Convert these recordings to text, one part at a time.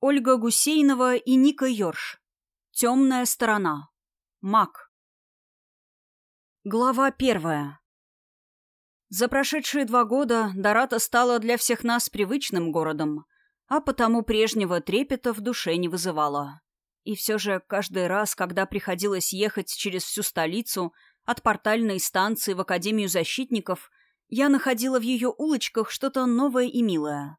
Ольга Гусейнова и Ника Йорш. Темная сторона. Маг. Глава первая. За прошедшие два года Дората стала для всех нас привычным городом, а потому прежнего трепета в душе не вызывала. И все же каждый раз, когда приходилось ехать через всю столицу, от портальной станции в Академию защитников, я находила в ее улочках что-то новое и милое.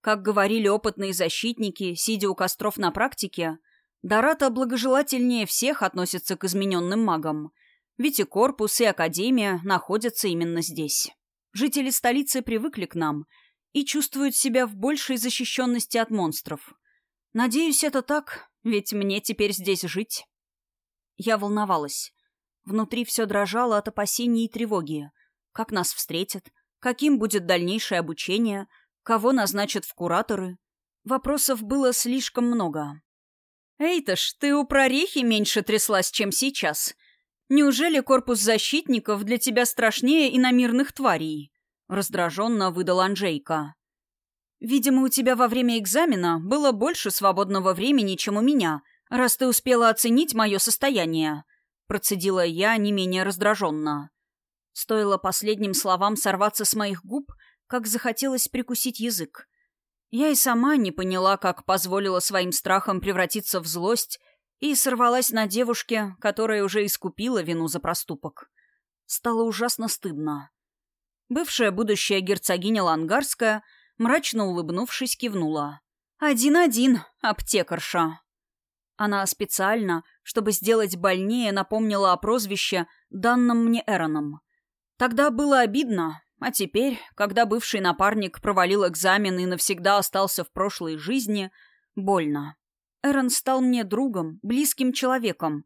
Как говорили опытные защитники, сидя у костров на практике, Дората благожелательнее всех относится к измененным магам, ведь и корпус, и академия находятся именно здесь. Жители столицы привыкли к нам и чувствуют себя в большей защищенности от монстров. Надеюсь, это так, ведь мне теперь здесь жить. Я волновалась. Внутри все дрожало от опасений и тревоги. Как нас встретят? Каким будет дальнейшее обучение? Кого назначат в кураторы? Вопросов было слишком много. «Эйташ, ты у прорехи меньше тряслась, чем сейчас. Неужели корпус защитников для тебя страшнее иномирных тварей?» Раздраженно выдал Анжейка. «Видимо, у тебя во время экзамена было больше свободного времени, чем у меня, раз ты успела оценить мое состояние», процедила я не менее раздраженно. Стоило последним словам сорваться с моих губ, как захотелось прикусить язык. Я и сама не поняла, как позволила своим страхам превратиться в злость и сорвалась на девушке, которая уже искупила вину за проступок. Стало ужасно стыдно. Бывшая будущая герцогиня Лангарская, мрачно улыбнувшись, кивнула. «Один-один, аптекарша». Она специально, чтобы сделать больнее, напомнила о прозвище, данном мне Эроном. Тогда было обидно, а теперь, когда бывший напарник провалил экзамен и навсегда остался в прошлой жизни, больно. Эрон стал мне другом, близким человеком,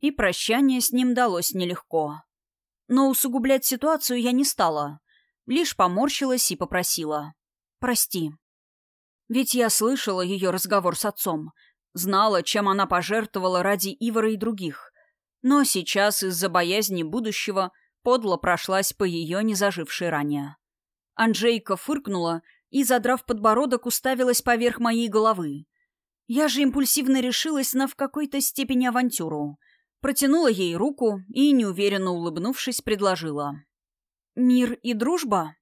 и прощание с ним далось нелегко. Но усугублять ситуацию я не стала, лишь поморщилась и попросила. «Прости». Ведь я слышала ее разговор с отцом, знала, чем она пожертвовала ради Ивара и других. Но сейчас из-за боязни будущего – подло прошлась по ее незажившей ране. Анжейка фыркнула и, задрав подбородок, уставилась поверх моей головы. Я же импульсивно решилась на в какой-то степени авантюру. Протянула ей руку и, неуверенно улыбнувшись, предложила. «Мир и дружба?»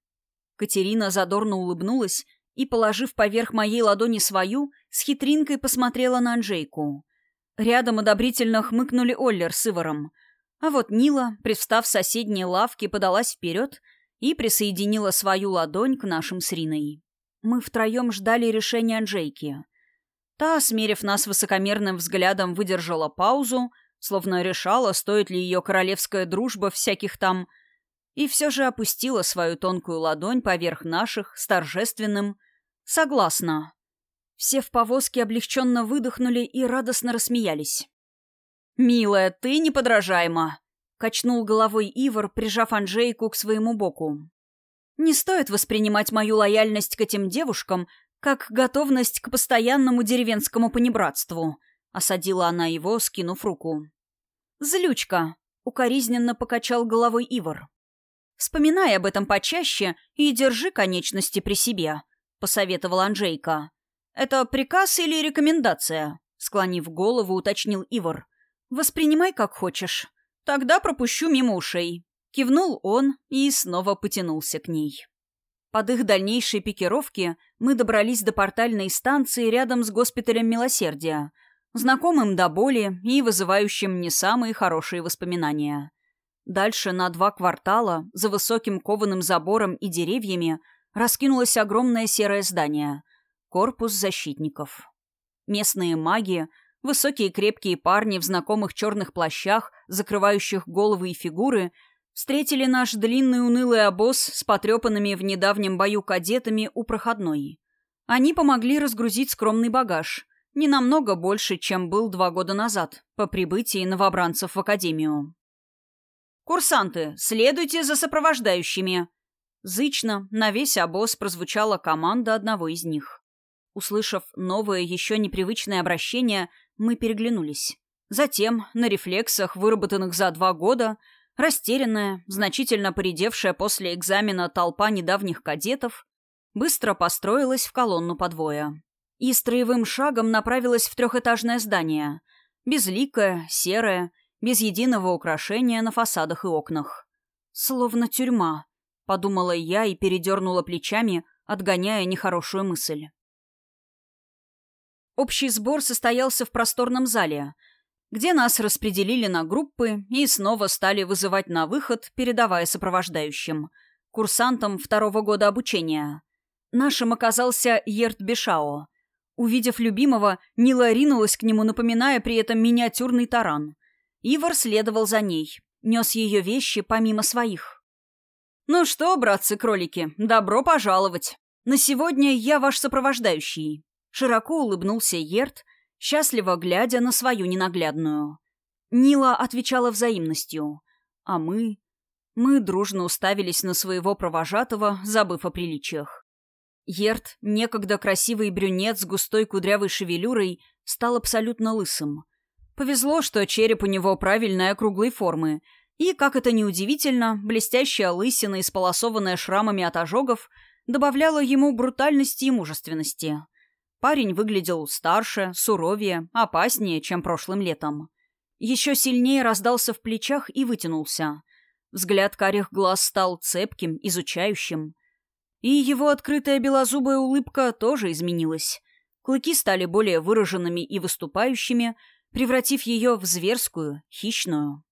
Катерина задорно улыбнулась и, положив поверх моей ладони свою, с хитринкой посмотрела на Анжейку. Рядом одобрительно хмыкнули Оллер с Иваром — а вот Нила, привстав в соседней лавке, подалась вперед и присоединила свою ладонь к нашим с Риной. Мы втроем ждали решения Анжейки. Та, смерив нас высокомерным взглядом, выдержала паузу, словно решала, стоит ли ее королевская дружба всяких там, и все же опустила свою тонкую ладонь поверх наших с торжественным «Согласна». Все в повозке облегченно выдохнули и радостно рассмеялись. «Милая, ты неподражаема!» — качнул головой Ивар, прижав Анжейку к своему боку. «Не стоит воспринимать мою лояльность к этим девушкам как готовность к постоянному деревенскому понебратству», — осадила она его, скинув руку. «Злючка!» — укоризненно покачал головой Ивар. «Вспоминай об этом почаще и держи конечности при себе», — посоветовал Анжейка. «Это приказ или рекомендация?» — склонив голову, уточнил Ивар. «Воспринимай как хочешь. Тогда пропущу мимо ушей». Кивнул он и снова потянулся к ней. Под их дальнейшей пикировки мы добрались до портальной станции рядом с госпиталем Милосердия, знакомым до боли и вызывающим не самые хорошие воспоминания. Дальше на два квартала, за высоким кованым забором и деревьями, раскинулось огромное серое здание — корпус защитников. Местные маги — Высокие крепкие парни в знакомых черных плащах, закрывающих головы и фигуры, встретили наш длинный унылый обоз с потрепанными в недавнем бою кадетами у проходной. Они помогли разгрузить скромный багаж, не намного больше, чем был два года назад, по прибытии новобранцев в академию. «Курсанты, следуйте за сопровождающими!» Зычно на весь обоз прозвучала команда одного из них. Услышав новое, еще непривычное обращение, мы переглянулись. Затем, на рефлексах, выработанных за два года, растерянная, значительно поредевшая после экзамена толпа недавних кадетов быстро построилась в колонну подвоя. и строевым шагом направилась в трехэтажное здание. Безликое, серое, без единого украшения на фасадах и окнах. «Словно тюрьма», — подумала я и передернула плечами, отгоняя нехорошую мысль. Общий сбор состоялся в просторном зале, где нас распределили на группы и снова стали вызывать на выход, передавая сопровождающим, курсантам второго года обучения. Нашим оказался Ерт Бешао. Увидев любимого, Нила ринулась к нему, напоминая при этом миниатюрный таран. Ивар следовал за ней, нес ее вещи помимо своих. «Ну что, братцы-кролики, добро пожаловать! На сегодня я ваш сопровождающий. Широко улыбнулся Ерт, счастливо глядя на свою ненаглядную. Нила отвечала взаимностью, а мы... Мы дружно уставились на своего провожатого, забыв о приличиях. Ерт, некогда красивый брюнет с густой кудрявой шевелюрой, стал абсолютно лысым. Повезло, что череп у него правильной округлой формы, и, как это неудивительно, блестящая лысина, исполосованная шрамами от ожогов, добавляла ему брутальности и мужественности. Парень выглядел старше, суровее, опаснее, чем прошлым летом. Еще сильнее раздался в плечах и вытянулся. Взгляд карих глаз стал цепким, изучающим. И его открытая белозубая улыбка тоже изменилась. Клыки стали более выраженными и выступающими, превратив ее в зверскую, хищную.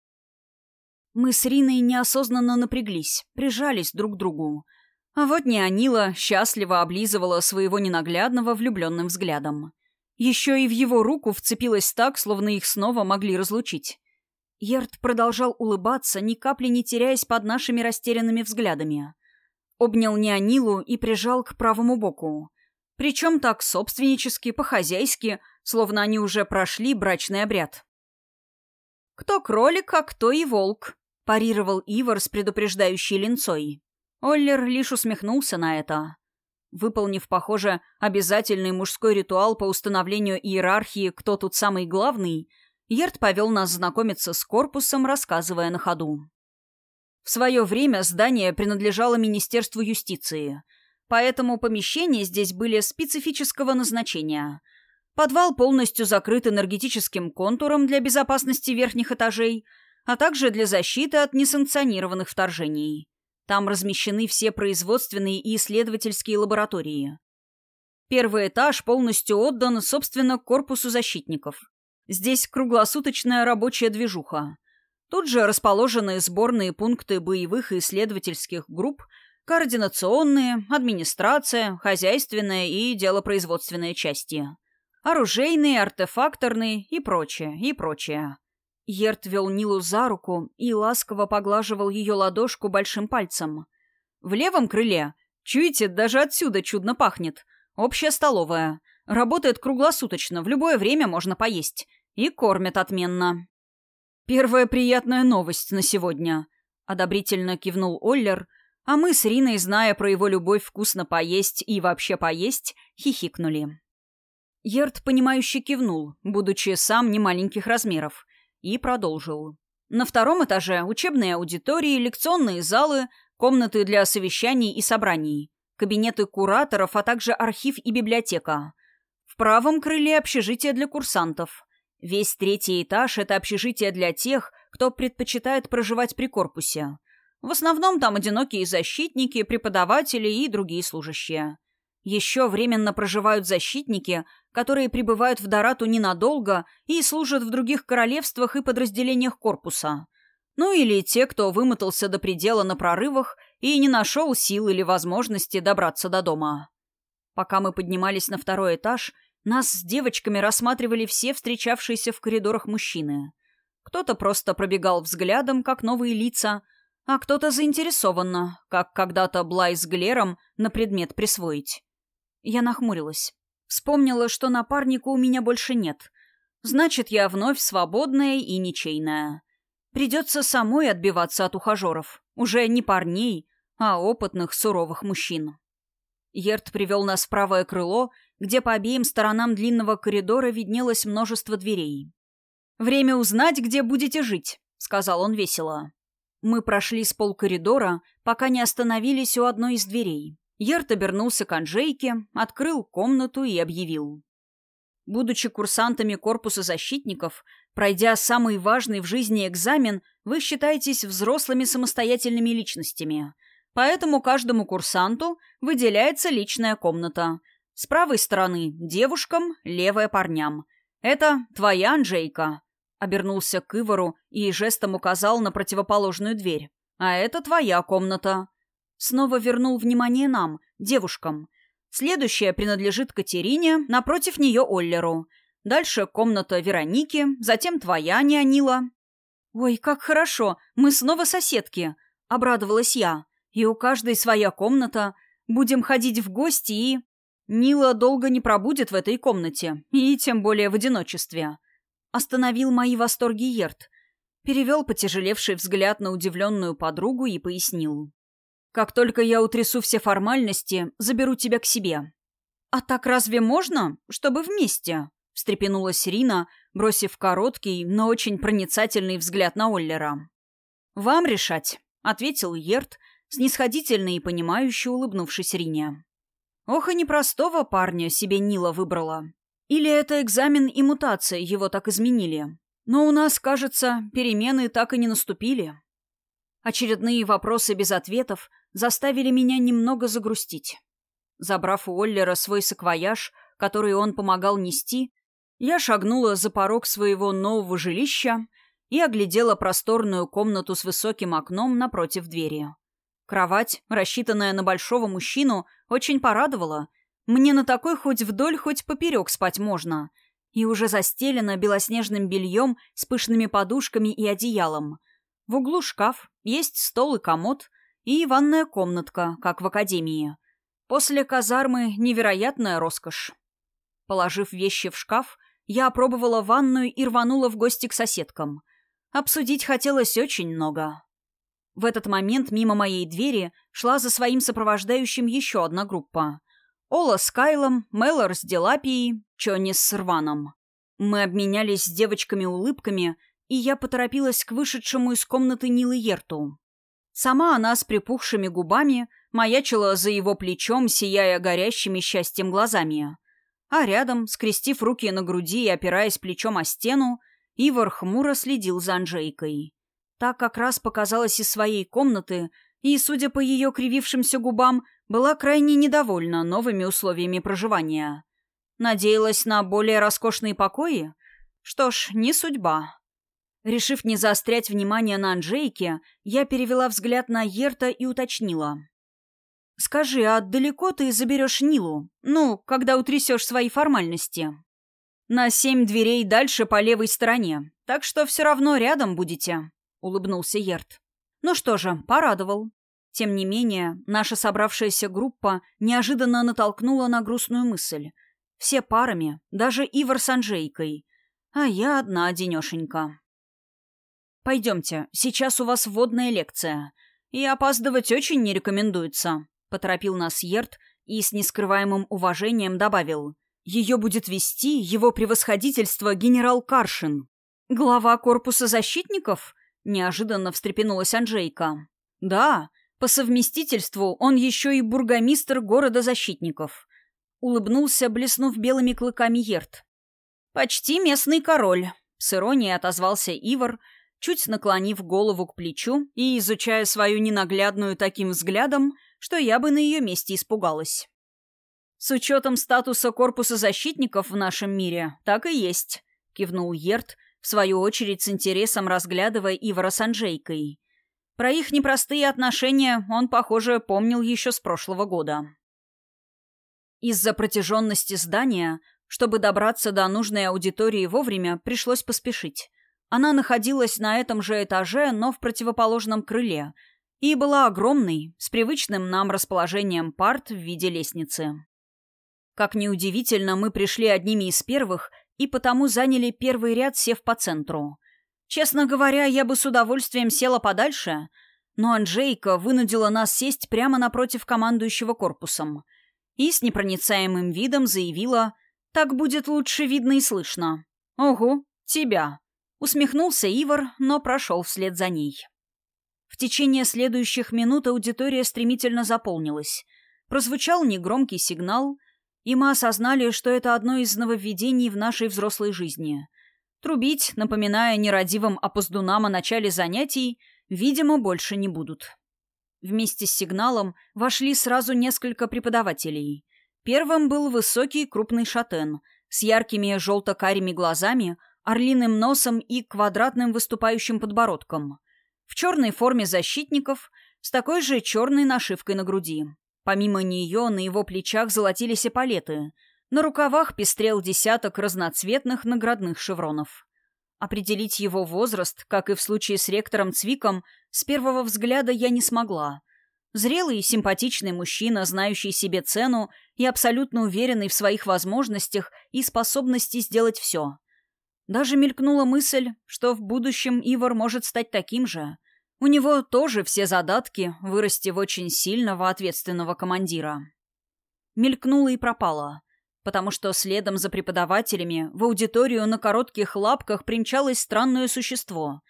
Мы с Риной неосознанно напряглись, прижались друг к другу — а вот Неонила счастливо облизывала своего ненаглядного влюбленным взглядом. Еще и в его руку вцепилась так, словно их снова могли разлучить. Ерт продолжал улыбаться, ни капли не теряясь под нашими растерянными взглядами. Обнял Неонилу и прижал к правому боку. Причем так собственнически, по-хозяйски, словно они уже прошли брачный обряд. «Кто кролик, а кто и волк», — парировал Ивар с предупреждающей линцой. Оллер лишь усмехнулся на это. Выполнив, похоже, обязательный мужской ритуал по установлению иерархии «Кто тут самый главный», Ерт повел нас знакомиться с корпусом, рассказывая на ходу. В свое время здание принадлежало Министерству юстиции, поэтому помещения здесь были специфического назначения. Подвал полностью закрыт энергетическим контуром для безопасности верхних этажей, а также для защиты от несанкционированных вторжений. Там размещены все производственные и исследовательские лаборатории. Первый этаж полностью отдан, собственно, корпусу защитников. Здесь круглосуточная рабочая движуха. Тут же расположены сборные пункты боевых и исследовательских групп, координационные, администрация, хозяйственная и делопроизводственные части. Оружейные, артефакторные и прочее, и прочее. Ерт вел Нилу за руку и ласково поглаживал ее ладошку большим пальцем. «В левом крыле. Чуете, даже отсюда чудно пахнет. Общая столовая. Работает круглосуточно, в любое время можно поесть. И кормят отменно». «Первая приятная новость на сегодня», — одобрительно кивнул Оллер, а мы с Риной, зная про его любовь вкусно поесть и вообще поесть, хихикнули. Ерт, понимающе кивнул, будучи сам немаленьких размеров — и продолжил. На втором этаже учебные аудитории, лекционные залы, комнаты для совещаний и собраний, кабинеты кураторов, а также архив и библиотека. В правом крыле общежитие для курсантов. Весь третий этаж — это общежитие для тех, кто предпочитает проживать при корпусе. В основном там одинокие защитники, преподаватели и другие служащие. Еще временно проживают защитники, которые прибывают в Дорату ненадолго и служат в других королевствах и подразделениях корпуса. Ну или те, кто вымотался до предела на прорывах и не нашел сил или возможности добраться до дома. Пока мы поднимались на второй этаж, нас с девочками рассматривали все встречавшиеся в коридорах мужчины. Кто-то просто пробегал взглядом, как новые лица, а кто-то заинтересованно, как когда-то Блай с Глером, на предмет присвоить. Я нахмурилась. Вспомнила, что напарника у меня больше нет. Значит, я вновь свободная и ничейная. Придется самой отбиваться от ухажеров. Уже не парней, а опытных, суровых мужчин. Ерт привел нас в правое крыло, где по обеим сторонам длинного коридора виднелось множество дверей. «Время узнать, где будете жить», — сказал он весело. Мы прошли с полкоридора, пока не остановились у одной из дверей. Ерт обернулся к Анжейке, открыл комнату и объявил. Будучи курсантами корпуса защитников, пройдя самый важный в жизни экзамен, вы считаетесь взрослыми самостоятельными личностями. Поэтому каждому курсанту выделяется личная комната. С правой стороны – девушкам, левая – парням. Это твоя Анжейка. Обернулся к Ивару и жестом указал на противоположную дверь. А это твоя комната. Снова вернул внимание нам, девушкам – Следующая принадлежит Катерине, напротив нее Оллеру. Дальше комната Вероники, затем твоя, Неонила. «Ой, как хорошо! Мы снова соседки!» — обрадовалась я. «И у каждой своя комната. Будем ходить в гости и...» «Нила долго не пробудет в этой комнате, и тем более в одиночестве». Остановил мои восторги Ерт. Перевел потяжелевший взгляд на удивленную подругу и пояснил. Как только я утрясу все формальности, заберу тебя к себе». «А так разве можно? Чтобы вместе?» — встрепенулась Рина, бросив короткий, но очень проницательный взгляд на Оллера. «Вам решать», — ответил Ерт, снисходительно и понимающе улыбнувшись Рине. «Ох и непростого парня себе Нила выбрала. Или это экзамен и мутация его так изменили? Но у нас, кажется, перемены так и не наступили». Очередные вопросы без ответов заставили меня немного загрустить. Забрав у Оллера свой саквояж, который он помогал нести, я шагнула за порог своего нового жилища и оглядела просторную комнату с высоким окном напротив двери. Кровать, рассчитанная на большого мужчину, очень порадовала. Мне на такой хоть вдоль, хоть поперек спать можно. И уже застелена белоснежным бельем с пышными подушками и одеялом. В углу шкаф, есть стол и комод — и ванная комнатка, как в академии. После казармы невероятная роскошь. Положив вещи в шкаф, я опробовала ванную и рванула в гости к соседкам. Обсудить хотелось очень много. В этот момент мимо моей двери шла за своим сопровождающим еще одна группа. Ола с Кайлом, Меллор с Делапией, Чонни с Рваном. Мы обменялись с девочками улыбками, и я поторопилась к вышедшему из комнаты Нилы Ерту. Сама она с припухшими губами маячила за его плечом, сияя горящими счастьем глазами. А рядом, скрестив руки на груди и опираясь плечом о стену, Ивар хмуро следил за Анжейкой. Так как раз показалась из своей комнаты и, судя по ее кривившимся губам, была крайне недовольна новыми условиями проживания. Надеялась на более роскошные покои? Что ж, не судьба. Решив не заострять внимание на Анжейке, я перевела взгляд на Ерта и уточнила. «Скажи, а далеко ты заберешь Нилу? Ну, когда утрясешь свои формальности?» «На семь дверей дальше по левой стороне, так что все равно рядом будете», — улыбнулся Ерт. «Ну что же, порадовал». Тем не менее, наша собравшаяся группа неожиданно натолкнула на грустную мысль. Все парами, даже Ивар с Анжейкой, а я одна денешенька. «Пойдемте, сейчас у вас вводная лекция. И опаздывать очень не рекомендуется», — поторопил нас Ерт и с нескрываемым уважением добавил. «Ее будет вести его превосходительство генерал Каршин». «Глава корпуса защитников?» — неожиданно встрепенулась Анжейка. «Да, по совместительству он еще и бургомистр города защитников». Улыбнулся, блеснув белыми клыками Ерт. «Почти местный король», — с иронией отозвался Ивар, — чуть наклонив голову к плечу и изучая свою ненаглядную таким взглядом, что я бы на ее месте испугалась. «С учетом статуса корпуса защитников в нашем мире, так и есть», — кивнул Ерт, в свою очередь с интересом разглядывая Ивара с Анжейкой. Про их непростые отношения он, похоже, помнил еще с прошлого года. Из-за протяженности здания, чтобы добраться до нужной аудитории вовремя, пришлось поспешить. Она находилась на этом же этаже, но в противоположном крыле, и была огромной, с привычным нам расположением парт в виде лестницы. Как неудивительно, мы пришли одними из первых и потому заняли первый ряд, сев по центру. Честно говоря, я бы с удовольствием села подальше, но Анжейка вынудила нас сесть прямо напротив командующего корпусом и с непроницаемым видом заявила «Так будет лучше видно и слышно». «Ого, тебя!» Усмехнулся Ивар, но прошел вслед за ней. В течение следующих минут аудитория стремительно заполнилась. прозвучал негромкий сигнал, и мы осознали, что это одно из нововведений в нашей взрослой жизни. Трубить, напоминая нерадивым опоздунам о начале занятий, видимо, больше не будут. Вместе с сигналом вошли сразу несколько преподавателей. Первым был высокий крупный шатен с яркими желто-карими глазами, орлиным носом и квадратным выступающим подбородком. В черной форме защитников с такой же черной нашивкой на груди. Помимо нее на его плечах золотились эполеты. На рукавах пестрел десяток разноцветных наградных шевронов. Определить его возраст, как и в случае с ректором Цвиком, с первого взгляда я не смогла. Зрелый и симпатичный мужчина, знающий себе цену и абсолютно уверенный в своих возможностях и способности сделать все. Даже мелькнула мысль, что в будущем Ивар может стать таким же. У него тоже все задатки вырасти в очень сильного ответственного командира. Мелькнула и пропала потому что следом за преподавателями в аудиторию на коротких лапках примчалось странное существо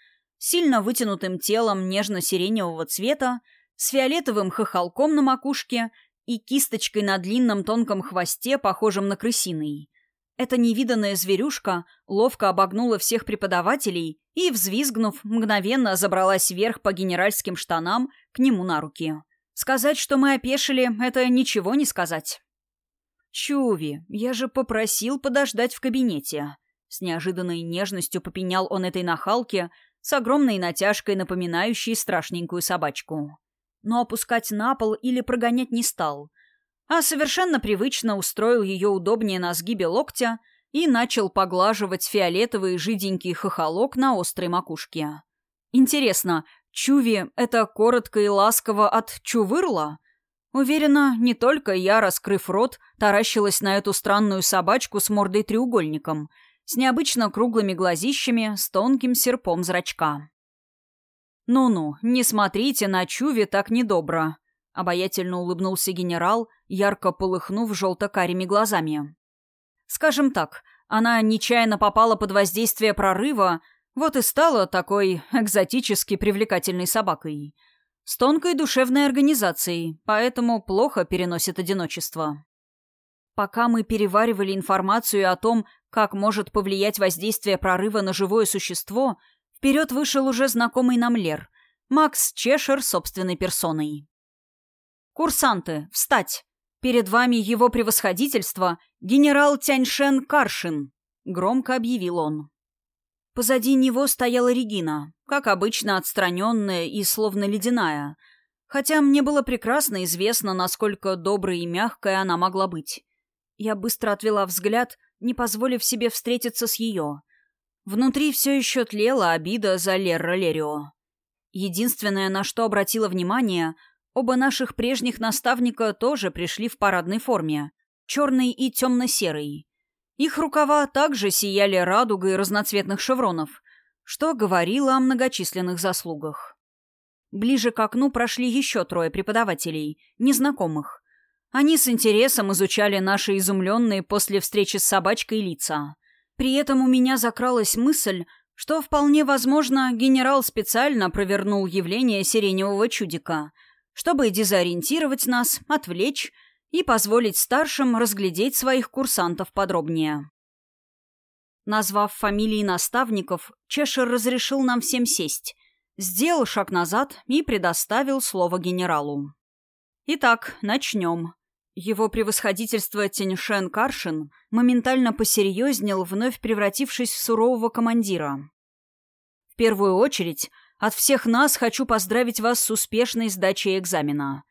сильно вытянутым телом нежно-сиреневого цвета, с фиолетовым хохолком на макушке и кисточкой на длинном тонком хвосте, похожем на крысиный. Эта невиданная зверюшка ловко обогнула всех преподавателей и, взвизгнув, мгновенно забралась вверх по генеральским штанам к нему на руки. Сказать, что мы опешили, это ничего не сказать. «Чуви, я же попросил подождать в кабинете». С неожиданной нежностью попенял он этой нахалке, с огромной натяжкой, напоминающей страшненькую собачку. Но опускать на пол или прогонять не стал, а совершенно привычно устроил ее удобнее на сгибе локтя и начал поглаживать фиолетовый жиденький хохолок на острой макушке. Интересно, Чуви — это коротко и ласково от «чувырла»? Уверена, не только я, раскрыв рот, таращилась на эту странную собачку с мордой треугольником, с необычно круглыми глазищами, с тонким серпом зрачка. «Ну-ну, не смотрите на Чуви так недобро», — обаятельно улыбнулся генерал, ярко полыхнув желто-карими глазами. «Скажем так, она нечаянно попала под воздействие прорыва, вот и стала такой экзотически привлекательной собакой» с тонкой душевной организацией, поэтому плохо переносит одиночество. Пока мы переваривали информацию о том, как может повлиять воздействие прорыва на живое существо, вперед вышел уже знакомый нам Лер, Макс Чешер собственной персоной. «Курсанты, встать! Перед вами его превосходительство, генерал Тяньшен Каршин!» — громко объявил он. Позади него стояла Регина, как обычно отстраненная и словно ледяная, хотя мне было прекрасно известно, насколько доброй и мягкой она могла быть. Я быстро отвела взгляд, не позволив себе встретиться с ее. Внутри все еще тлела обида за Лерра Лерио. Единственное, на что обратила внимание, оба наших прежних наставника тоже пришли в парадной форме, черный и темно-серый. Их рукава также сияли радугой разноцветных шевронов, что говорило о многочисленных заслугах. Ближе к окну прошли еще трое преподавателей, незнакомых. Они с интересом изучали наши изумленные после встречи с собачкой лица. При этом у меня закралась мысль, что вполне возможно генерал специально провернул явление сиреневого чудика, чтобы дезориентировать нас, отвлечь и позволить старшим разглядеть своих курсантов подробнее. Назвав фамилии наставников, Чешер разрешил нам всем сесть, сделал шаг назад и предоставил слово генералу. Итак, начнем. Его превосходительство Тяньшен Каршин моментально посерьезнел, вновь превратившись в сурового командира. В первую очередь, от всех нас хочу поздравить вас с успешной сдачей экзамена.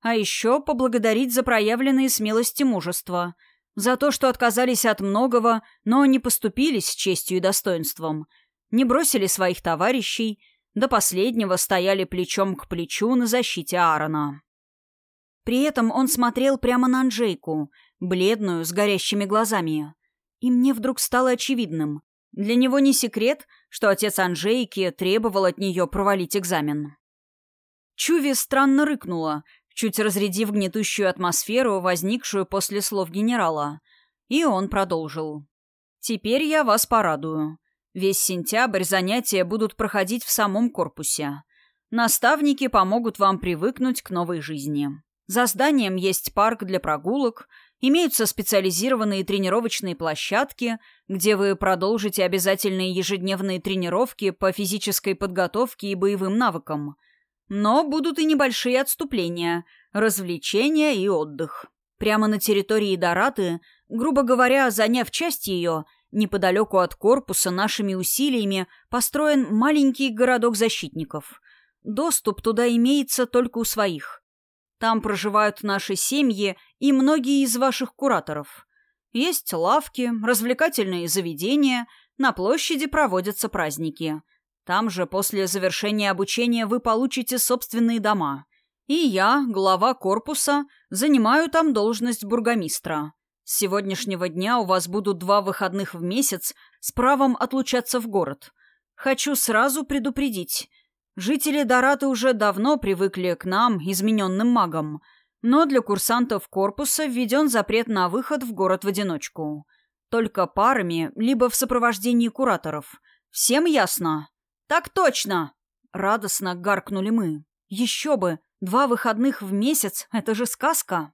А еще поблагодарить за проявленные смелость и мужество, за то, что отказались от многого, но не поступились с честью и достоинством, не бросили своих товарищей, до последнего стояли плечом к плечу на защите Аарона. При этом он смотрел прямо на Анжейку, бледную, с горящими глазами. И мне вдруг стало очевидным. Для него не секрет, что отец Анжейки требовал от нее провалить экзамен. Чуви странно рыкнула, чуть разрядив гнетущую атмосферу, возникшую после слов генерала. И он продолжил. «Теперь я вас порадую. Весь сентябрь занятия будут проходить в самом корпусе. Наставники помогут вам привыкнуть к новой жизни. За зданием есть парк для прогулок, имеются специализированные тренировочные площадки, где вы продолжите обязательные ежедневные тренировки по физической подготовке и боевым навыкам. Но будут и небольшие отступления, развлечения и отдых. Прямо на территории Дораты, грубо говоря, заняв часть ее, неподалеку от корпуса нашими усилиями построен маленький городок защитников. Доступ туда имеется только у своих. Там проживают наши семьи и многие из ваших кураторов. Есть лавки, развлекательные заведения, на площади проводятся праздники. Там же после завершения обучения вы получите собственные дома. И я, глава корпуса, занимаю там должность бургомистра. С сегодняшнего дня у вас будут два выходных в месяц с правом отлучаться в город. Хочу сразу предупредить – Жители Дораты уже давно привыкли к нам, измененным магам, но для курсантов корпуса введен запрет на выход в город в одиночку. Только парами, либо в сопровождении кураторов. Всем ясно? «Так точно!» — радостно гаркнули мы. «Еще бы! Два выходных в месяц — это же сказка!»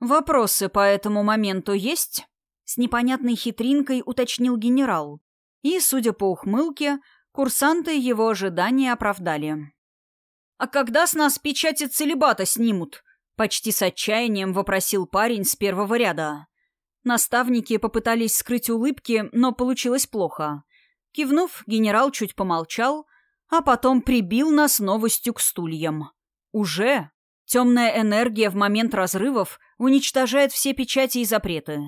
«Вопросы по этому моменту есть?» С непонятной хитринкой уточнил генерал. И, судя по ухмылке, Курсанты его ожидания оправдали. «А когда с нас печати целебата снимут?» — почти с отчаянием вопросил парень с первого ряда. Наставники попытались скрыть улыбки, но получилось плохо. Кивнув, генерал чуть помолчал, а потом прибил нас новостью к стульям. «Уже?» Темная энергия в момент разрывов уничтожает все печати и запреты.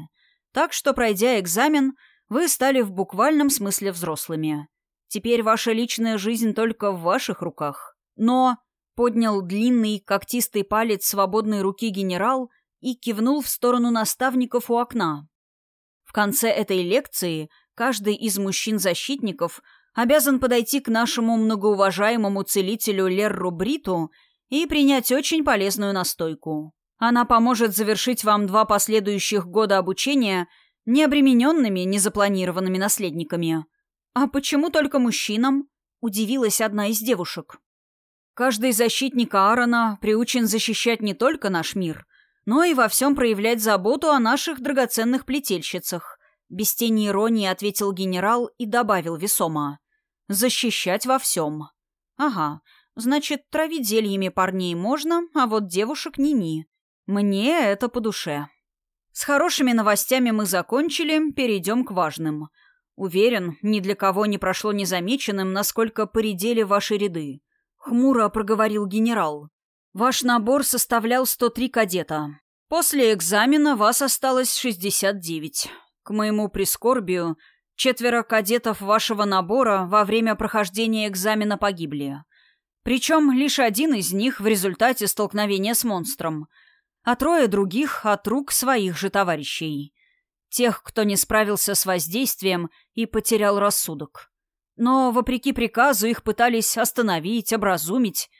Так что, пройдя экзамен, вы стали в буквальном смысле взрослыми. Теперь ваша личная жизнь только в ваших руках. Но...» — поднял длинный когтистый палец свободной руки генерал и кивнул в сторону наставников у окна. В конце этой лекции каждый из мужчин-защитников обязан подойти к нашему многоуважаемому целителю Лерру Бриту и принять очень полезную настойку. Она поможет завершить вам два последующих года обучения необремененными незапланированными наследниками. «А почему только мужчинам?» — удивилась одна из девушек. «Каждый защитник Аарона приучен защищать не только наш мир, но и во всем проявлять заботу о наших драгоценных плетельщицах», — без тени иронии ответил генерал и добавил весомо. «Защищать во всем». «Ага, значит, травить зельями парней можно, а вот девушек ни-ни. Мне это по душе». С хорошими новостями мы закончили, перейдем к важным — Уверен, ни для кого не прошло незамеченным, насколько поредели ваши ряды. Хмуро проговорил генерал. Ваш набор составлял 103 кадета. После экзамена вас осталось 69. К моему прискорбию, четверо кадетов вашего набора во время прохождения экзамена погибли. Причем лишь один из них в результате столкновения с монстром, а трое других от рук своих же товарищей тех, кто не справился с воздействием и потерял рассудок. Но, вопреки приказу, их пытались остановить, образумить.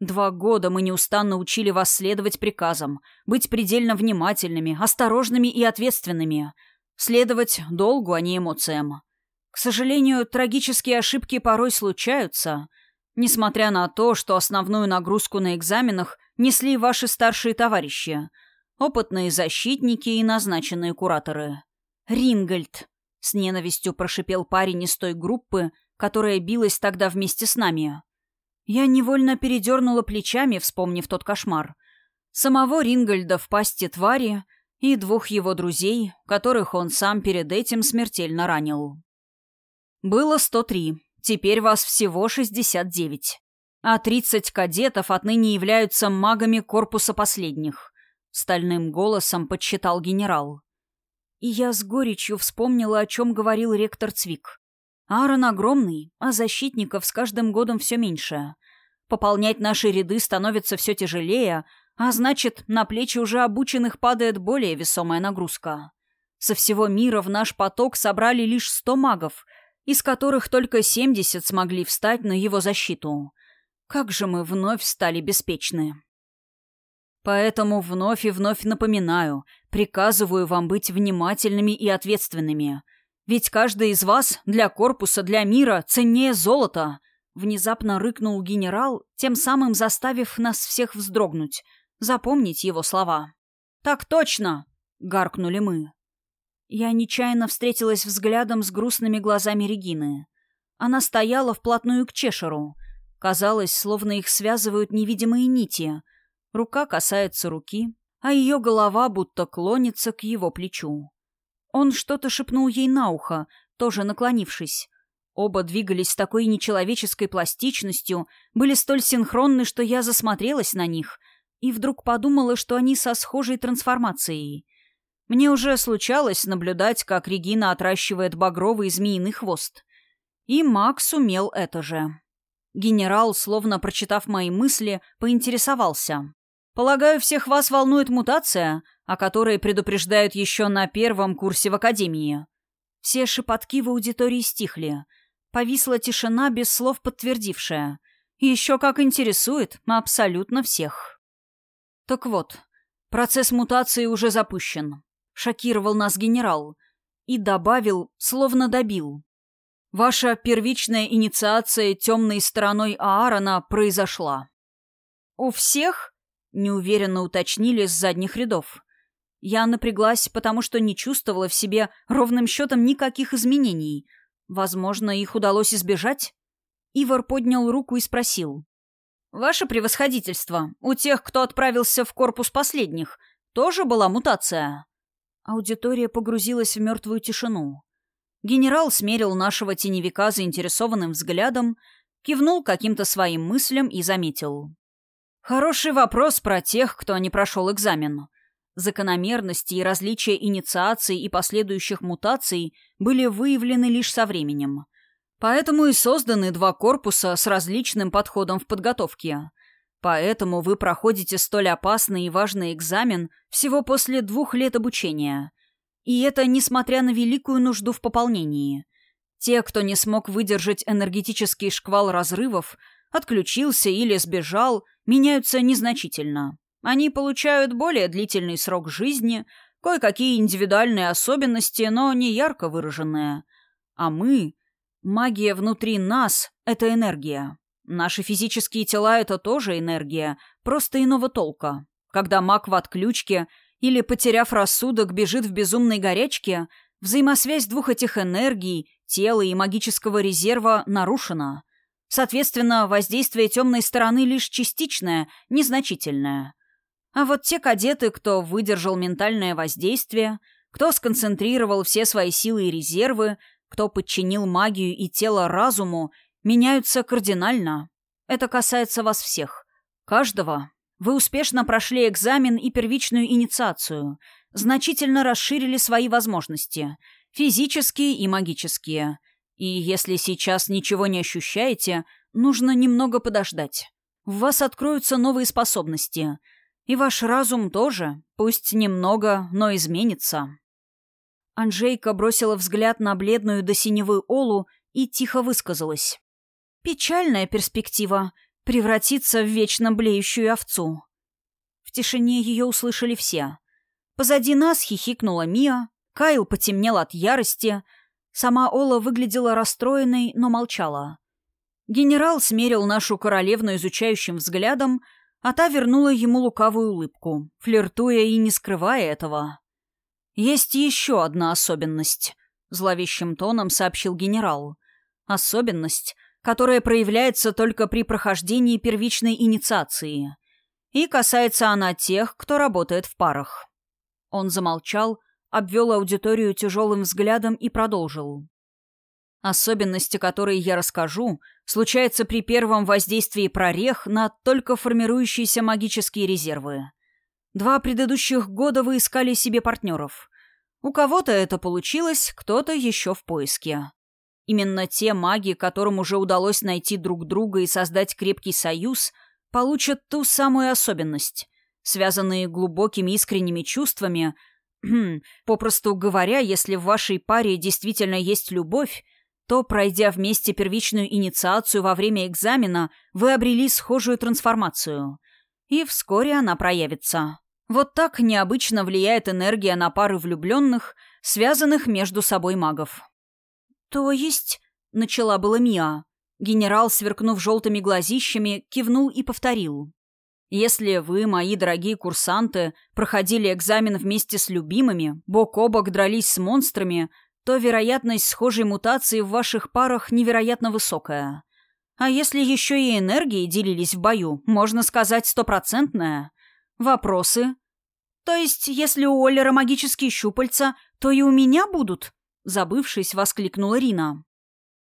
Два года мы неустанно учили вас следовать приказам, быть предельно внимательными, осторожными и ответственными, следовать долгу, а не эмоциям. К сожалению, трагические ошибки порой случаются, несмотря на то, что основную нагрузку на экзаменах несли ваши старшие товарищи — опытные защитники и назначенные кураторы. «Рингольд!» — с ненавистью прошипел парень из той группы, которая билась тогда вместе с нами. Я невольно передернула плечами, вспомнив тот кошмар. Самого Рингольда в пасти твари и двух его друзей, которых он сам перед этим смертельно ранил. Было 103, теперь вас всего 69. А 30 кадетов отныне являются магами корпуса последних. — стальным голосом подсчитал генерал. И я с горечью вспомнила, о чем говорил ректор Цвик. Аарон огромный, а защитников с каждым годом все меньше. Пополнять наши ряды становится все тяжелее, а значит, на плечи уже обученных падает более весомая нагрузка. Со всего мира в наш поток собрали лишь сто магов, из которых только семьдесят смогли встать на его защиту. Как же мы вновь стали беспечны. Поэтому вновь и вновь напоминаю, приказываю вам быть внимательными и ответственными. Ведь каждый из вас для корпуса, для мира ценнее золота. Внезапно рыкнул генерал, тем самым заставив нас всех вздрогнуть. запомнить его слова. «Так точно!» — гаркнули мы. Я нечаянно встретилась взглядом с грустными глазами Регины. Она стояла вплотную к Чешеру. Казалось, словно их связывают невидимые нити. Рука касается руки, а ее голова будто клонится к его плечу. Он что-то шепнул ей на ухо, тоже наклонившись. Оба двигались с такой нечеловеческой пластичностью, были столь синхронны, что я засмотрелась на них и вдруг подумала, что они со схожей трансформацией. Мне уже случалось наблюдать, как Регина отращивает багровый змеиный хвост. И Макс умел это же. Генерал, словно прочитав мои мысли, поинтересовался. «Полагаю, всех вас волнует мутация, о которой предупреждают еще на первом курсе в Академии». Все шепотки в аудитории стихли — Повисла тишина, без слов подтвердившая. еще как интересует абсолютно всех. Так вот, процесс мутации уже запущен. Шокировал нас генерал. И добавил, словно добил. Ваша первичная инициация темной стороной Аарона произошла. «У всех?» — неуверенно уточнили с задних рядов. Я напряглась, потому что не чувствовала в себе ровным счетом никаких изменений — Возможно, их удалось избежать? Ивар поднял руку и спросил. «Ваше превосходительство, у тех, кто отправился в корпус последних, тоже была мутация?» Аудитория погрузилась в мертвую тишину. Генерал смерил нашего теневика заинтересованным взглядом, кивнул каким-то своим мыслям и заметил. «Хороший вопрос про тех, кто не прошел экзамен. Закономерности и различия инициаций и последующих мутаций были выявлены лишь со временем. Поэтому и созданы два корпуса с различным подходом в подготовке. Поэтому вы проходите столь опасный и важный экзамен всего после двух лет обучения. И это несмотря на великую нужду в пополнении. Те, кто не смог выдержать энергетический шквал разрывов, отключился или сбежал, меняются незначительно. Они получают более длительный срок жизни, кое-какие индивидуальные особенности, но не ярко выраженные. А мы... Магия внутри нас — это энергия. Наши физические тела — это тоже энергия, просто иного толка. Когда маг в отключке или, потеряв рассудок, бежит в безумной горячке, взаимосвязь двух этих энергий, тела и магического резерва, нарушена. Соответственно, воздействие темной стороны лишь частичное, незначительное. А вот те кадеты, кто выдержал ментальное воздействие, кто сконцентрировал все свои силы и резервы, кто подчинил магию и тело разуму, меняются кардинально. Это касается вас всех. Каждого. Вы успешно прошли экзамен и первичную инициацию, значительно расширили свои возможности, физические и магические. И если сейчас ничего не ощущаете, нужно немного подождать. В вас откроются новые способности — и ваш разум тоже, пусть немного, но изменится. Анжейка бросила взгляд на бледную до синевы Олу и тихо высказалась. «Печальная перспектива — превратиться в вечно блеющую овцу». В тишине ее услышали все. Позади нас хихикнула Мия, Кайл потемнел от ярости, сама Ола выглядела расстроенной, но молчала. Генерал смерил нашу королевну изучающим взглядом — а та вернула ему лукавую улыбку, флиртуя и не скрывая этого. «Есть еще одна особенность», — зловещим тоном сообщил генерал. «Особенность, которая проявляется только при прохождении первичной инициации. И касается она тех, кто работает в парах». Он замолчал, обвел аудиторию тяжелым взглядом и продолжил. Особенности, которые я расскажу, случаются при первом воздействии прорех на только формирующиеся магические резервы. Два предыдущих года вы искали себе партнеров. У кого-то это получилось, кто-то еще в поиске. Именно те маги, которым уже удалось найти друг друга и создать крепкий союз, получат ту самую особенность. Связанные глубокими искренними чувствами, попросту говоря, если в вашей паре действительно есть любовь, то, пройдя вместе первичную инициацию во время экзамена, вы обрели схожую трансформацию. И вскоре она проявится. Вот так необычно влияет энергия на пары влюбленных, связанных между собой магов. «То есть...» — начала была Миа. Генерал, сверкнув желтыми глазищами, кивнул и повторил. Если вы, мои дорогие курсанты, проходили экзамен вместе с любимыми, бок о бок дрались с монстрами, то вероятность схожей мутации в ваших парах невероятно высокая. А если еще и энергией делились в бою, можно сказать стопроцентная. Вопросы? То есть, если у Оллера магические щупальца, то и у меня будут? Забывшись, воскликнула Рина.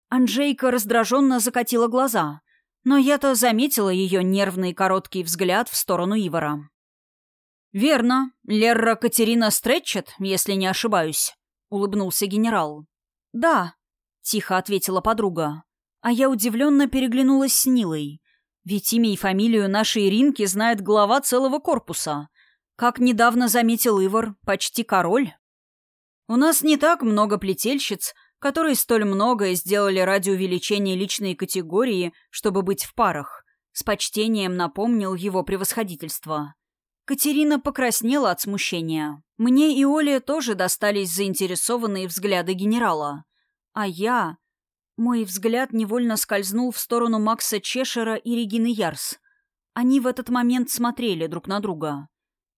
Анжейка раздраженно закатила глаза, но я-то заметила ее нервный короткий взгляд в сторону Ивара. «Верно. Лерра Катерина Стретчет, если не ошибаюсь», — улыбнулся генерал. «Да», — тихо ответила подруга. А я удивленно переглянулась с Нилой. Ведь имя и фамилию нашей Иринки знает глава целого корпуса. Как недавно заметил Ивар, почти король. У нас не так много плетельщиц, которые столь многое сделали ради увеличения личной категории, чтобы быть в парах. С почтением напомнил его превосходительство. Катерина покраснела от смущения. Мне и Оле тоже достались заинтересованные взгляды генерала. А я... Мой взгляд невольно скользнул в сторону Макса Чешера и Регины Ярс. Они в этот момент смотрели друг на друга.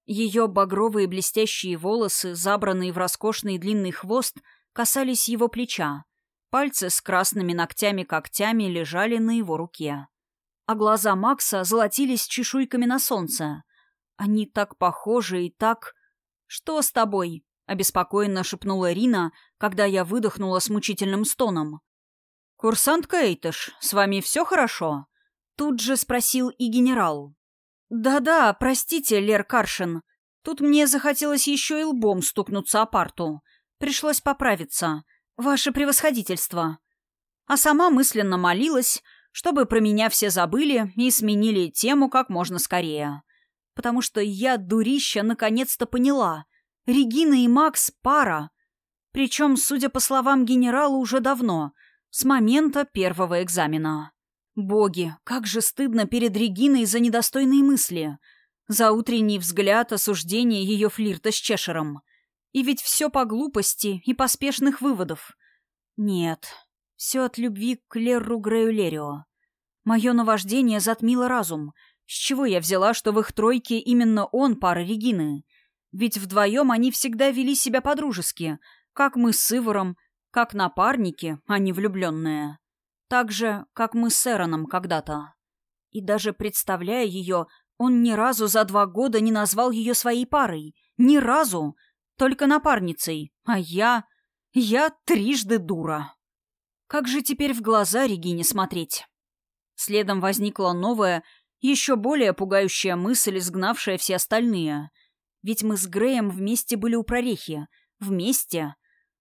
Ее багровые блестящие волосы, забранные в роскошный длинный хвост, касались его плеча. Пальцы с красными ногтями-когтями лежали на его руке. А глаза Макса золотились чешуйками на солнце. Они так похожи и так... «Что с тобой?» — обеспокоенно шепнула Рина, когда я выдохнула с мучительным стоном. «Курсантка Эйтыш, с вами все хорошо?» Тут же спросил и генерал. «Да-да, простите, Лер Каршин. Тут мне захотелось еще и лбом стукнуться о парту. Пришлось поправиться. Ваше превосходительство». А сама мысленно молилась, чтобы про меня все забыли и сменили тему как можно скорее. Потому что я, дурища, наконец-то поняла. Регина и Макс — пара. Причем, судя по словам генерала, уже давно — с момента первого экзамена. Боги, как же стыдно перед Региной за недостойные мысли, за утренний взгляд осуждения ее флирта с Чешером. И ведь все по глупости и поспешных выводов. Нет, все от любви к Лерру Греюлерио. Мое наваждение затмило разум. С чего я взяла, что в их тройке именно он пара Регины? Ведь вдвоем они всегда вели себя по-дружески, как мы с Ивором, как напарники, а не влюбленные. Так же, как мы с Эроном когда-то. И даже представляя ее, он ни разу за два года не назвал ее своей парой. Ни разу. Только напарницей. А я... Я трижды дура. Как же теперь в глаза Регине смотреть? Следом возникла новая, еще более пугающая мысль, изгнавшая все остальные. Ведь мы с Греем вместе были у прорехи. Вместе.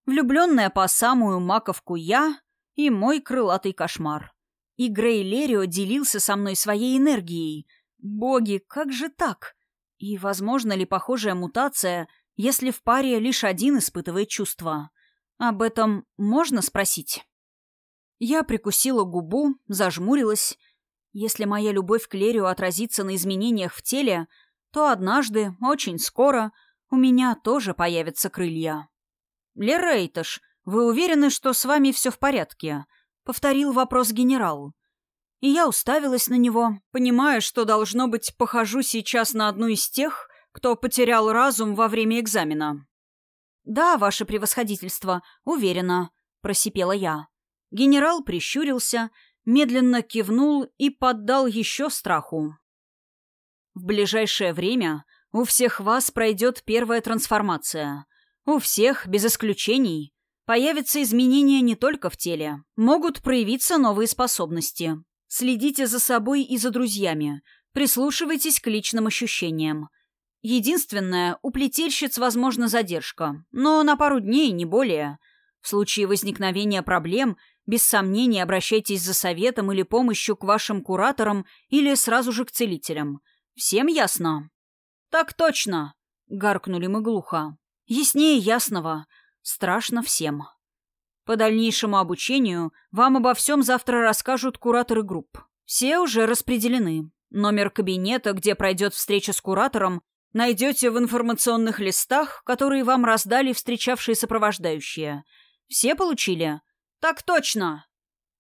Влюбленная по самую маковку я и мой крылатый кошмар. И Грей Лерио делился со мной своей энергией. Боги, как же так? И возможно ли похожая мутация, если в паре лишь один испытывает чувства? Об этом можно спросить? Я прикусила губу, зажмурилась. Если моя любовь к Лерию отразится на изменениях в теле, то однажды, очень скоро, у меня тоже появятся крылья. «Лерейташ, вы уверены, что с вами все в порядке?» — повторил вопрос генерал. И я уставилась на него, понимая, что, должно быть, похожу сейчас на одну из тех, кто потерял разум во время экзамена. «Да, ваше превосходительство, уверена», — просипела я. Генерал прищурился, медленно кивнул и поддал еще страху. «В ближайшее время у всех вас пройдет первая трансформация. У всех, без исключений, появятся изменения не только в теле. Могут проявиться новые способности. Следите за собой и за друзьями. Прислушивайтесь к личным ощущениям. Единственное, у плетельщиц возможна задержка, но на пару дней, не более. В случае возникновения проблем, без сомнения обращайтесь за советом или помощью к вашим кураторам или сразу же к целителям. Всем ясно? «Так точно!» — гаркнули мы глухо. Яснее ясного. Страшно всем. По дальнейшему обучению вам обо всем завтра расскажут кураторы групп. Все уже распределены. Номер кабинета, где пройдет встреча с куратором, найдете в информационных листах, которые вам раздали встречавшие сопровождающие. Все получили? Так точно.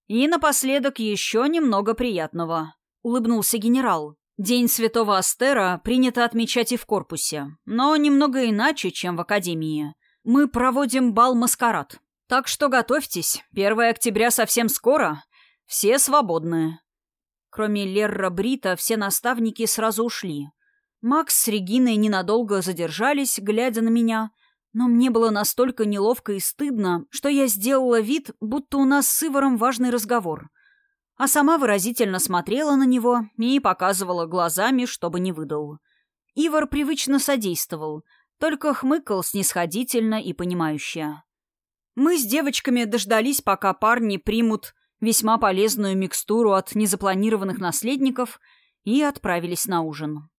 И напоследок еще немного приятного. Улыбнулся генерал. День Святого Астера принято отмечать и в корпусе, но немного иначе, чем в академии. Мы проводим бал-маскарад. Так что готовьтесь, 1 октября совсем скоро. Все свободны. Кроме Лерра Брита, все наставники сразу ушли. Макс с Региной ненадолго задержались, глядя на меня, но мне было настолько неловко и стыдно, что я сделала вид, будто у нас с Иваром важный разговор — а сама выразительно смотрела на него и показывала глазами, чтобы не выдал. Ивар привычно содействовал, только хмыкал снисходительно и понимающе. Мы с девочками дождались, пока парни примут весьма полезную микстуру от незапланированных наследников и отправились на ужин.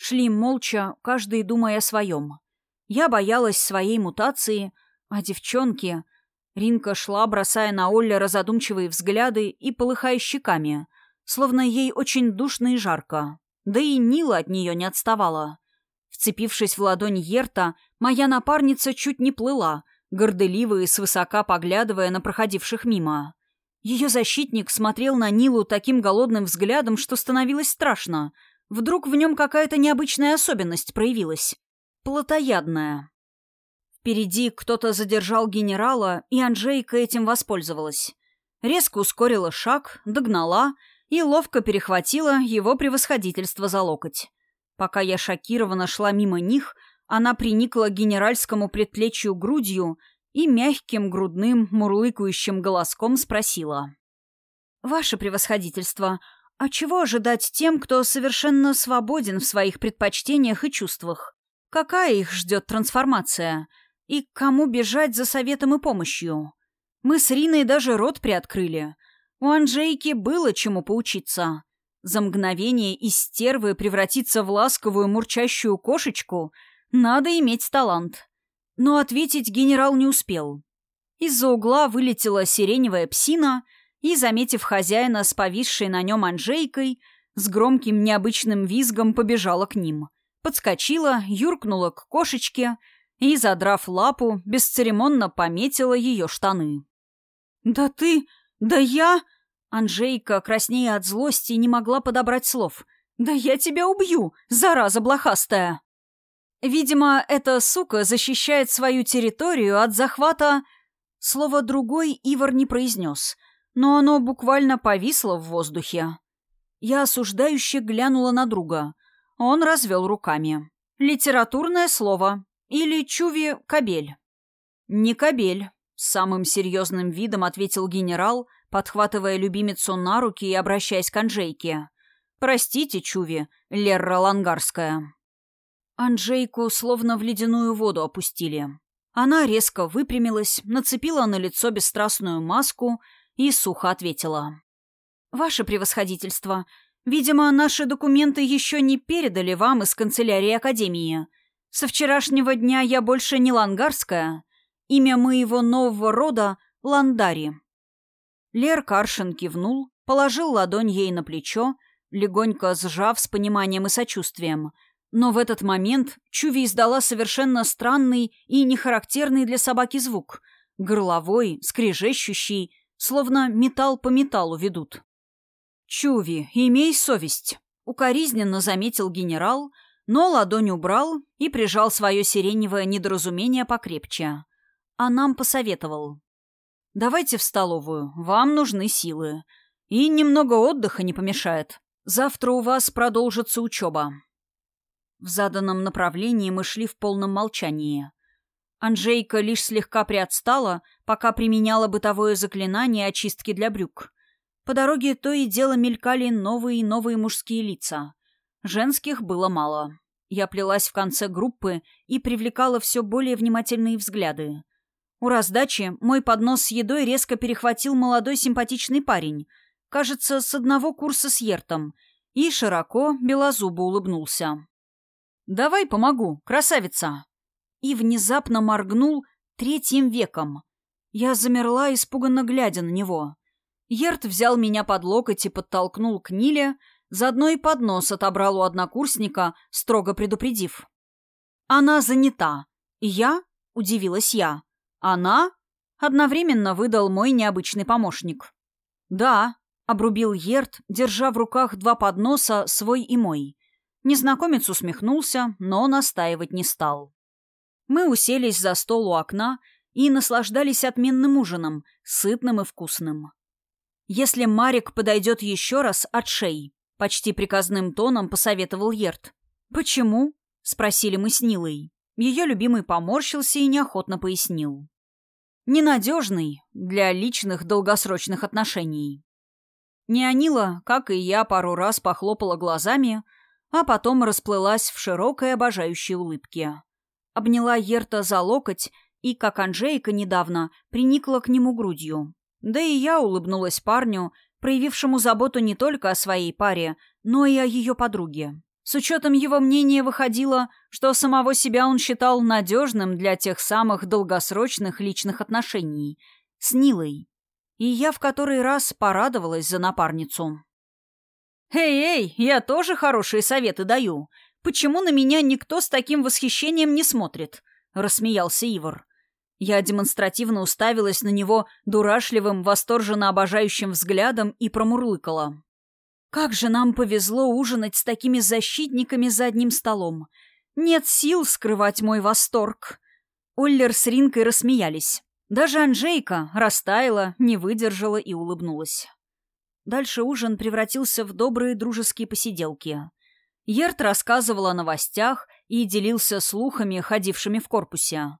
Шли молча, каждый думая о своем. Я боялась своей мутации, а девчонки — Ринка шла, бросая на Олля разодумчивые взгляды и полыхая щеками, словно ей очень душно и жарко. Да и Нила от нее не отставала. Вцепившись в ладонь Ерта, моя напарница чуть не плыла, горделиво и свысока поглядывая на проходивших мимо. Ее защитник смотрел на Нилу таким голодным взглядом, что становилось страшно. Вдруг в нем какая-то необычная особенность проявилась. Плотоядная. Впереди кто-то задержал генерала, и Анжейка этим воспользовалась. Резко ускорила шаг, догнала и ловко перехватила его превосходительство за локоть. Пока я шокированно шла мимо них, она приникла к генеральскому предплечью грудью и мягким грудным мурлыкающим голоском спросила. «Ваше превосходительство, а чего ожидать тем, кто совершенно свободен в своих предпочтениях и чувствах? Какая их ждет трансформация? И к кому бежать за советом и помощью? Мы с Риной даже рот приоткрыли. У Анжейки было чему поучиться. За мгновение из стервы превратиться в ласковую мурчащую кошечку надо иметь талант. Но ответить генерал не успел. Из-за угла вылетела сиреневая псина и, заметив хозяина с повисшей на нем Анжейкой, с громким необычным визгом побежала к ним. Подскочила, юркнула к кошечке — и, задрав лапу, бесцеремонно пометила ее штаны. «Да ты... Да я...» Анжейка, краснея от злости, не могла подобрать слов. «Да я тебя убью, зараза блохастая!» Видимо, эта сука защищает свою территорию от захвата... Слово «другой» Ивар не произнес, но оно буквально повисло в воздухе. Я осуждающе глянула на друга. Он развел руками. «Литературное слово. Или Чуви Кабель?» «Не Кабель», — самым серьезным видом ответил генерал, подхватывая любимицу на руки и обращаясь к Анжейке. «Простите, Чуви, Лерра Лангарская». Анжейку словно в ледяную воду опустили. Она резко выпрямилась, нацепила на лицо бесстрастную маску и сухо ответила. «Ваше превосходительство, видимо, наши документы еще не передали вам из канцелярии Академии. Со вчерашнего дня я больше не лангарская. Имя моего нового рода — Ландари. Лер Каршин кивнул, положил ладонь ей на плечо, легонько сжав с пониманием и сочувствием. Но в этот момент Чуви издала совершенно странный и нехарактерный для собаки звук. Горловой, скрежещущий, словно металл по металлу ведут. «Чуви, имей совесть», — укоризненно заметил генерал — но ладонь убрал и прижал свое сиреневое недоразумение покрепче. А нам посоветовал. «Давайте в столовую, вам нужны силы. И немного отдыха не помешает. Завтра у вас продолжится учеба». В заданном направлении мы шли в полном молчании. Анжейка лишь слегка приотстала, пока применяла бытовое заклинание очистки для брюк. По дороге то и дело мелькали новые и новые мужские лица. Женских было мало. Я плелась в конце группы и привлекала все более внимательные взгляды. У раздачи мой поднос с едой резко перехватил молодой симпатичный парень, кажется, с одного курса с Ертом, и широко, белозубо улыбнулся. «Давай помогу, красавица!» И внезапно моргнул третьим веком. Я замерла, испуганно глядя на него. Ерт взял меня под локоть и подтолкнул к Ниле, Заодно и поднос отобрал у однокурсника, строго предупредив. «Она занята. Я?» — удивилась я. «Она?» — одновременно выдал мой необычный помощник. «Да», — Обрубил Ерт, держа в руках два подноса, свой и мой. Незнакомец усмехнулся, но настаивать не стал. Мы уселись за стол у окна и наслаждались отменным ужином, сытным и вкусным. «Если Марик подойдет еще раз, отшей», — почти приказным тоном посоветовал Ерт. «Почему?» — спросили мы с Нилой. Ее любимый поморщился и неохотно пояснил. «Ненадежный для личных долгосрочных отношений». Неонила, как и я, пару раз похлопала глазами, а потом расплылась в широкой обожающей улыбке. Обняла Ерта за локоть и, как Анжейка недавно, приникла к нему грудью. Да и я улыбнулась парню, проявившему заботу не только о своей паре, но и о ее подруге. С учетом его мнения выходило, что самого себя он считал надежным для тех самых долгосрочных личных отношений с Нилой. И я в который раз порадовалась за напарницу. «Эй-эй, я тоже хорошие советы даю. Почему на меня никто с таким восхищением не смотрит?» — рассмеялся Ивар. Я демонстративно уставилась на него дурашливым, восторженно обожающим взглядом и промурлыкала. «Как же нам повезло ужинать с такими защитниками за одним столом. Нет сил скрывать мой восторг». Оллер с Ринкой рассмеялись. Даже Анжейка растаяла, не выдержала и улыбнулась. Дальше ужин превратился в добрые дружеские посиделки. Ерт рассказывал о новостях и делился слухами, ходившими в корпусе.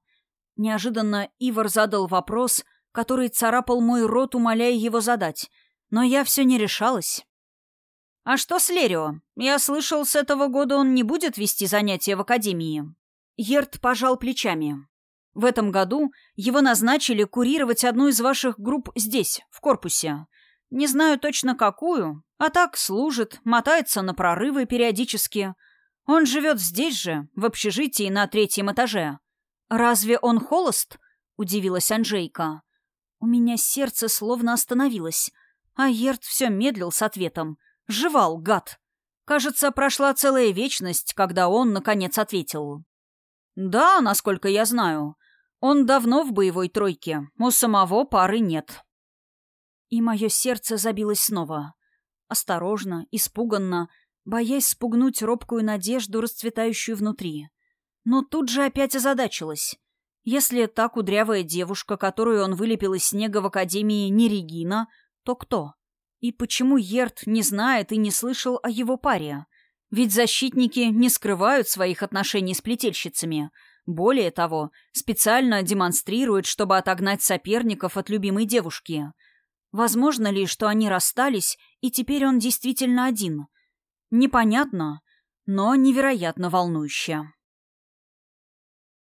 Неожиданно Ивар задал вопрос, который царапал мой рот, умоляя его задать, но я все не решалась. «А что с Лерио? Я слышал, с этого года он не будет вести занятия в академии». Ерт пожал плечами. «В этом году его назначили курировать одну из ваших групп здесь, в корпусе. Не знаю точно какую, а так служит, мотается на прорывы периодически. Он живет здесь же, в общежитии на третьем этаже. «Разве он холост?» — удивилась Анжейка. У меня сердце словно остановилось, а Ерт все медлил с ответом. Жевал, гад. Кажется, прошла целая вечность, когда он, наконец, ответил. «Да, насколько я знаю. Он давно в боевой тройке. У самого пары нет». И мое сердце забилось снова. Осторожно, испуганно, боясь спугнуть робкую надежду, расцветающую внутри. Но тут же опять озадачилась. Если та кудрявая девушка, которую он вылепил из снега в Академии, не Регина, то кто? И почему Ерт не знает и не слышал о его паре? Ведь защитники не скрывают своих отношений с плетельщицами. Более того, специально демонстрируют, чтобы отогнать соперников от любимой девушки. Возможно ли, что они расстались, и теперь он действительно один? Непонятно, но невероятно волнующе.